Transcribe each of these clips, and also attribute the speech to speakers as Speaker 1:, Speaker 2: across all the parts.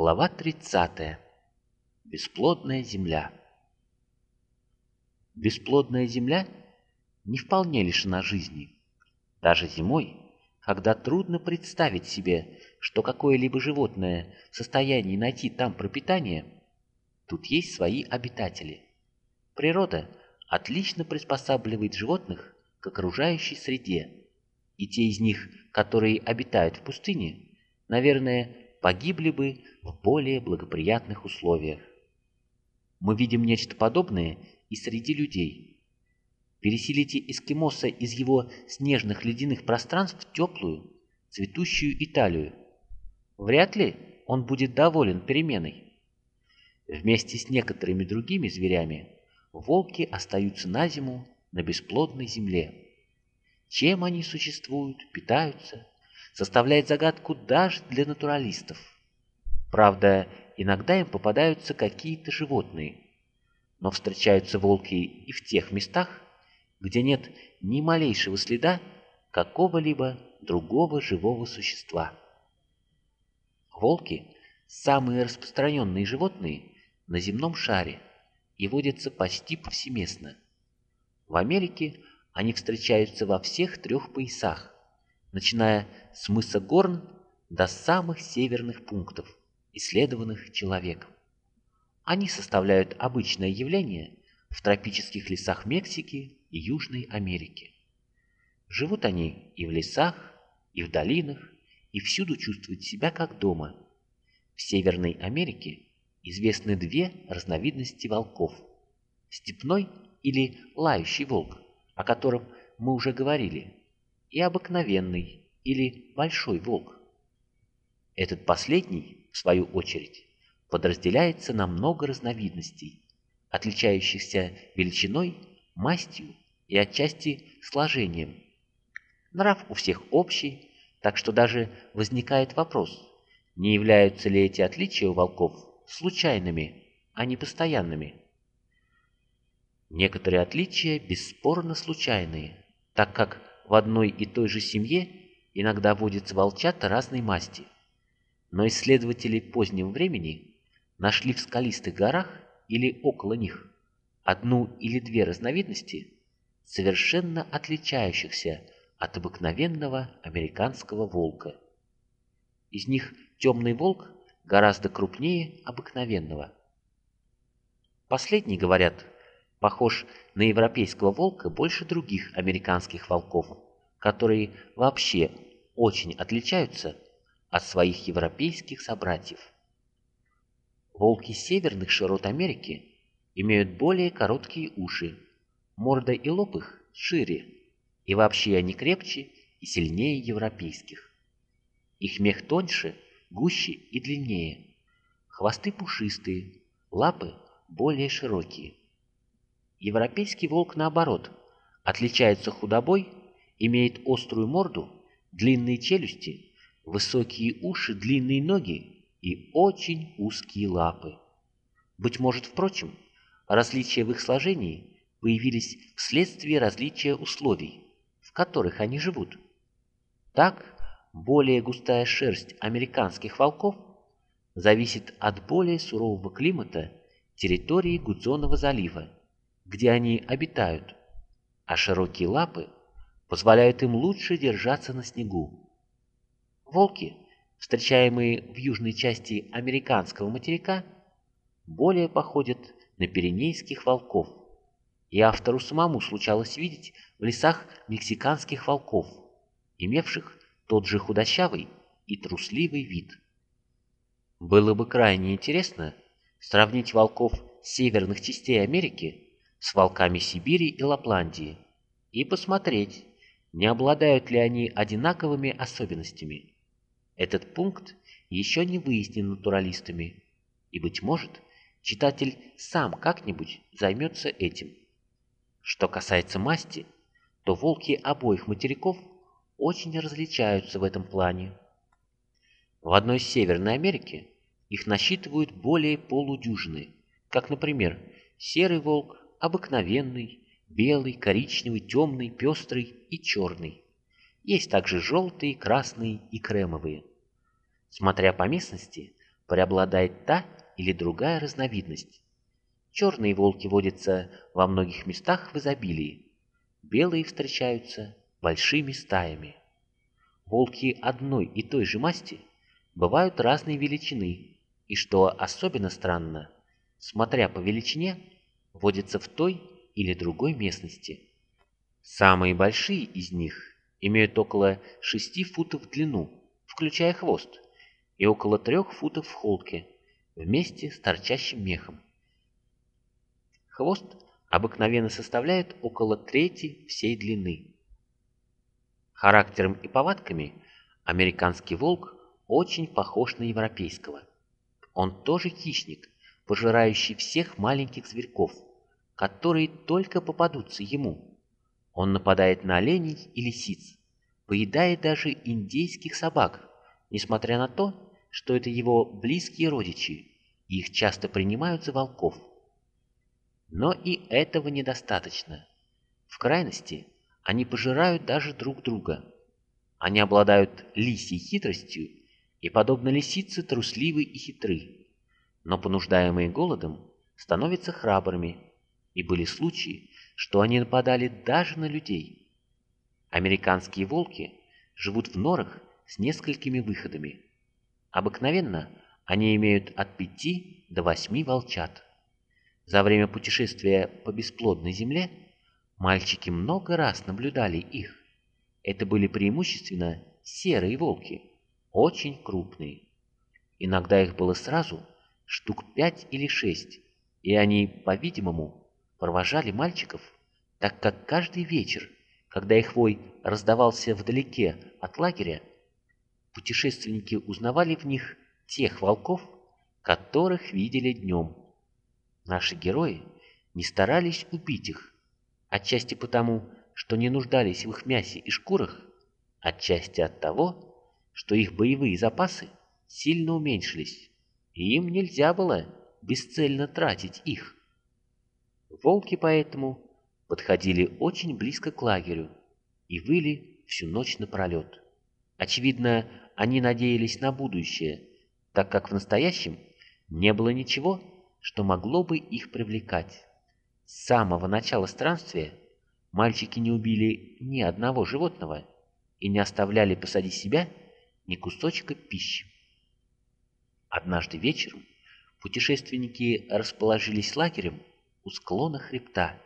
Speaker 1: Глава 30. Бесплодная земля. Бесплодная земля не вполне лишена жизни. Даже зимой, когда трудно представить себе, что какое-либо животное в состоянии найти там пропитание, тут есть свои обитатели. Природа отлично приспосабливает животных к окружающей среде, и те из них, которые обитают в пустыне, наверное, погибли бы в более благоприятных условиях. Мы видим нечто подобное и среди людей. Переселите эскимоса из его снежных ледяных пространств в теплую, цветущую Италию. Вряд ли он будет доволен переменой. Вместе с некоторыми другими зверями волки остаются на зиму на бесплодной земле. Чем они существуют, питаются, составляет загадку даже для натуралистов. Правда, иногда им попадаются какие-то животные, но встречаются волки и в тех местах, где нет ни малейшего следа какого-либо другого живого существа. Волки – самые распространенные животные на земном шаре и водятся почти повсеместно. В Америке они встречаются во всех трех поясах, начиная с мыса Горн до самых северных пунктов, исследованных человеком. Они составляют обычное явление в тропических лесах Мексики и Южной Америки. Живут они и в лесах, и в долинах, и всюду чувствуют себя как дома. В Северной Америке известны две разновидности волков – степной или лающий волк, о котором мы уже говорили, и обыкновенный или большой волк. Этот последний, в свою очередь, подразделяется на много разновидностей, отличающихся величиной, мастью и отчасти сложением. Нрав у всех общий, так что даже возникает вопрос, не являются ли эти отличия у волков случайными, а не постоянными. Некоторые отличия бесспорно случайные, так как в одной и той же семье иногда водятся волчата разной масти. Но исследователи позднего времени нашли в скалистых горах или около них одну или две разновидности, совершенно отличающихся от обыкновенного американского волка. Из них темный волк гораздо крупнее обыкновенного. Последний, говорят, похож на европейского волка больше других американских волков, которые вообще очень отличаются от своих европейских собратьев. Волки северных широт Америки имеют более короткие уши, морда и лоб их шире, и вообще они крепче и сильнее европейских. Их мех тоньше, гуще и длиннее, хвосты пушистые, лапы более широкие. Европейский волк, наоборот, отличается худобой, имеет острую морду, длинные челюсти, высокие уши, длинные ноги и очень узкие лапы. Быть может, впрочем, различия в их сложении появились вследствие различия условий, в которых они живут. Так, более густая шерсть американских волков зависит от более сурового климата территории Гудзонова залива где они обитают, а широкие лапы позволяют им лучше держаться на снегу. Волки, встречаемые в южной части американского материка, более походят на пиренейских волков, и автору самому случалось видеть в лесах мексиканских волков, имевших тот же худощавый и трусливый вид. Было бы крайне интересно сравнить волков северных частей Америки с волками Сибири и Лапландии и посмотреть, не обладают ли они одинаковыми особенностями. Этот пункт еще не выяснен натуралистами, и, быть может, читатель сам как-нибудь займется этим. Что касается масти, то волки обоих материков очень различаются в этом плане. В одной Северной Америки их насчитывают более полудюжины, как, например, серый волк, обыкновенный, белый, коричневый, темный, пестрый и черный. Есть также желтые, красные и кремовые. Смотря по местности, преобладает та или другая разновидность. Черные волки водятся во многих местах в изобилии, белые встречаются большими стаями. Волки одной и той же масти бывают разной величины, и, что особенно странно, смотря по величине, водятся в той или другой местности. Самые большие из них имеют около 6 футов в длину, включая хвост, и около 3 футов в холке, вместе с торчащим мехом. Хвост обыкновенно составляет около трети всей длины. Характером и повадками американский волк очень похож на европейского. Он тоже хищник, пожирающий всех маленьких зверьков, которые только попадутся ему. Он нападает на оленей и лисиц, поедает даже индейских собак, несмотря на то, что это его близкие родичи, и их часто принимают за волков. Но и этого недостаточно. В крайности они пожирают даже друг друга. Они обладают лисьей хитростью и, подобно лисице, трусливы и хитры, но понуждаемые голодом становятся храбрыми, и были случаи, что они нападали даже на людей. Американские волки живут в норах с несколькими выходами. Обыкновенно они имеют от пяти до восьми волчат. За время путешествия по бесплодной земле мальчики много раз наблюдали их. Это были преимущественно серые волки, очень крупные. Иногда их было сразу штук пять или шесть, и они, по-видимому, провожали мальчиков, так как каждый вечер, когда их вой раздавался вдалеке от лагеря, путешественники узнавали в них тех волков, которых видели днем. Наши герои не старались убить их, отчасти потому, что не нуждались в их мясе и шкурах, отчасти от того, что их боевые запасы сильно уменьшились, и им нельзя было бесцельно тратить их. Волки поэтому подходили очень близко к лагерю и выли всю ночь напролет. Очевидно, они надеялись на будущее, так как в настоящем не было ничего, что могло бы их привлекать. С самого начала странствия мальчики не убили ни одного животного и не оставляли посади себя ни кусочка пищи. Однажды вечером путешественники расположились лагерем у склона хребта,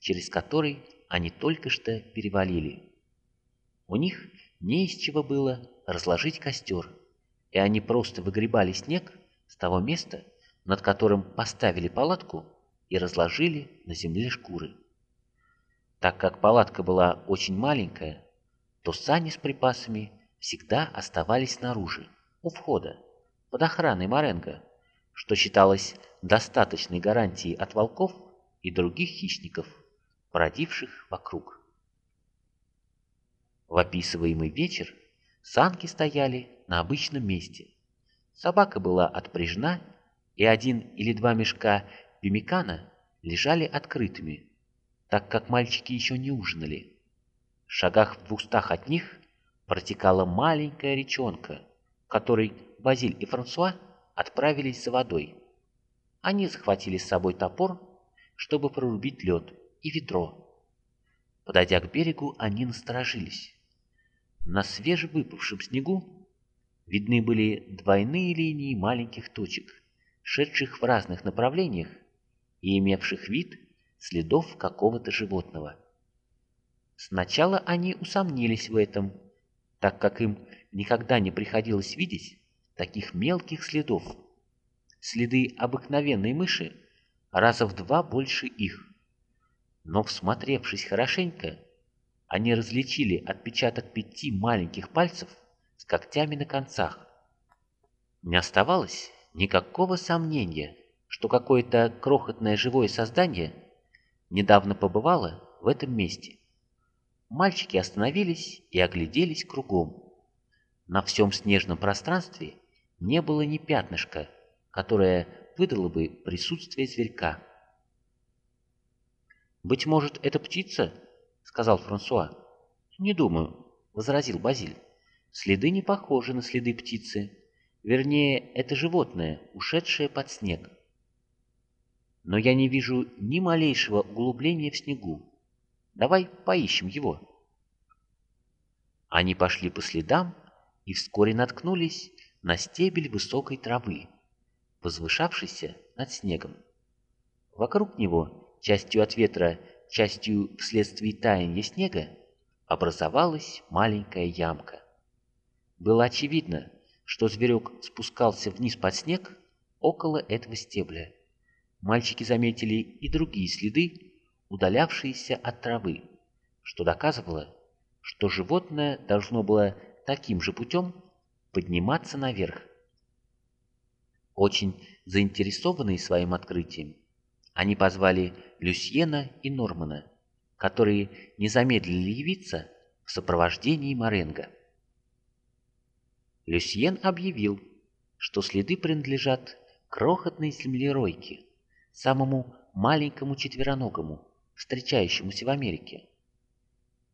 Speaker 1: через который они только что перевалили. У них не из чего было разложить костер, и они просто выгребали снег с того места, над которым поставили палатку и разложили на земле шкуры. Так как палатка была очень маленькая, то сани с припасами всегда оставались снаружи, у входа, под охраной Маренго, что считалось достаточной гарантией от волков и других хищников, бродивших вокруг. В описываемый вечер санки стояли на обычном месте. Собака была отпряжена, и один или два мешка пемикана лежали открытыми, так как мальчики еще не ужинали. В шагах в двухстах от них протекала маленькая речонка, которой Базиль и Франсуа отправились за водой. Они захватили с собой топор, чтобы прорубить лед, и ведро. Подойдя к берегу, они насторожились. На свежевыпавшем снегу видны были двойные линии маленьких точек, шедших в разных направлениях и имевших вид следов какого-то животного. Сначала они усомнились в этом, так как им никогда не приходилось видеть таких мелких следов. Следы обыкновенной мыши раза в два больше их. Но, всмотревшись хорошенько, они различили отпечаток пяти маленьких пальцев с когтями на концах. Не оставалось никакого сомнения, что какое-то крохотное живое создание недавно побывало в этом месте. Мальчики остановились и огляделись кругом. На всем снежном пространстве не было ни пятнышка, которое выдало бы присутствие зверька. «Быть может, это птица?» — сказал Франсуа. «Не думаю», — возразил Базиль. «Следы не похожи на следы птицы. Вернее, это животное, ушедшее под снег. Но я не вижу ни малейшего углубления в снегу. Давай поищем его. Они пошли по следам и вскоре наткнулись на стебель высокой травы, возвышавшийся над снегом. Вокруг него, частью от ветра, частью вследствие таяния снега, образовалась маленькая ямка. Было очевидно, что зверек спускался вниз под снег около этого стебля. Мальчики заметили и другие следы, удалявшиеся от травы, что доказывало, что животное должно было таким же путем подниматься наверх. Очень заинтересованные своим открытием, они позвали Люсьена и Нормана, которые не замедлили явиться в сопровождении Маренго. Люсьен объявил, что следы принадлежат крохотной землеройке, самому маленькому четвероногому, встречающемуся в Америке.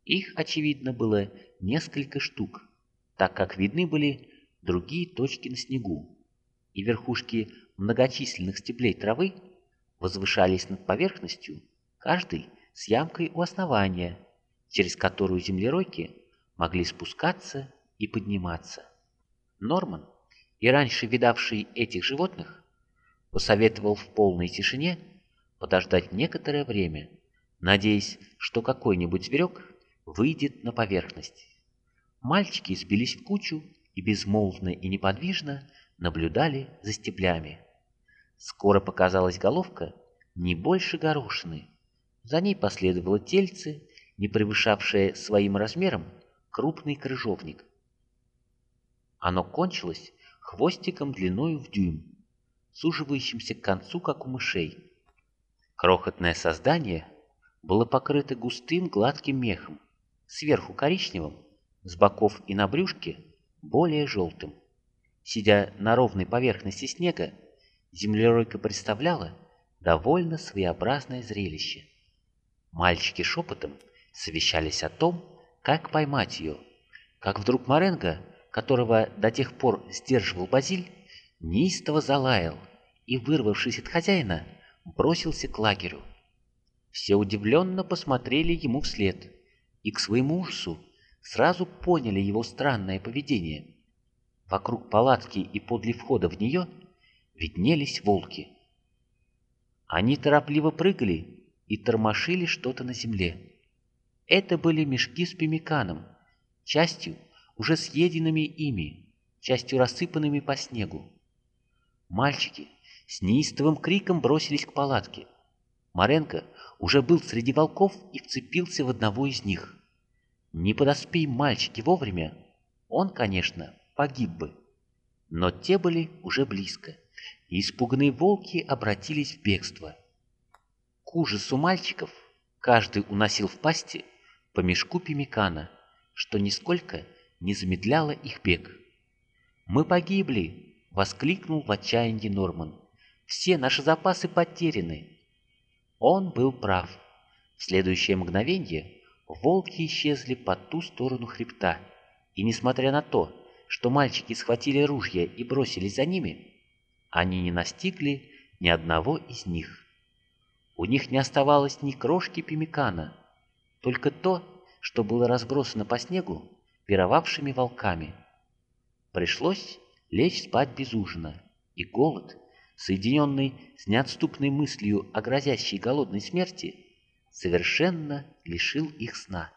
Speaker 1: Их, очевидно, было несколько штук, так как видны были другие точки на снегу, и верхушки многочисленных стеблей травы возвышались над поверхностью, каждый с ямкой у основания, через которую землеройки могли спускаться и подниматься. Норман, и раньше видавший этих животных, посоветовал в полной тишине подождать некоторое время, надеясь, что какой-нибудь зверек выйдет на поверхность. Мальчики сбились в кучу и безмолвно и неподвижно наблюдали за стеблями. Скоро показалась головка не больше горошины. За ней последовало тельце, не превышавшее своим размером крупный крыжовник. Оно кончилось хвостиком длиною в дюйм, суживающимся к концу, как у мышей. Крохотное создание было покрыто густым гладким мехом, сверху коричневым, с боков и на брюшке более желтым. Сидя на ровной поверхности снега, землеройка представляла довольно своеобразное зрелище. Мальчики шепотом совещались о том, как поймать ее, как вдруг Маренго которого до тех пор сдерживал Базиль, неистово залаял и, вырвавшись от хозяина, бросился к лагерю. Все удивленно посмотрели ему вслед и к своему ужасу сразу поняли его странное поведение. Вокруг палатки и подле входа в нее виднелись волки. Они торопливо прыгали и тормошили что-то на земле. Это были мешки с пемиканом, частью уже съеденными ими, частью рассыпанными по снегу. Мальчики с неистовым криком бросились к палатке. Маренко уже был среди волков и вцепился в одного из них. Не подоспей мальчики вовремя, он, конечно, погиб бы. Но те были уже близко, и испуганные волки обратились в бегство. К ужасу мальчиков каждый уносил в пасти по мешку пемикана, что нисколько не замедляла их бег. «Мы погибли!» — воскликнул в отчаянии Норман. «Все наши запасы потеряны!» Он был прав. В следующее мгновение волки исчезли по ту сторону хребта, и несмотря на то, что мальчики схватили ружья и бросились за ними, они не настигли ни одного из них. У них не оставалось ни крошки пемикана, только то, что было разбросано по снегу, пировавшими волками. Пришлось лечь спать без ужина, и голод, соединенный с неотступной мыслью о грозящей голодной смерти, совершенно лишил их сна.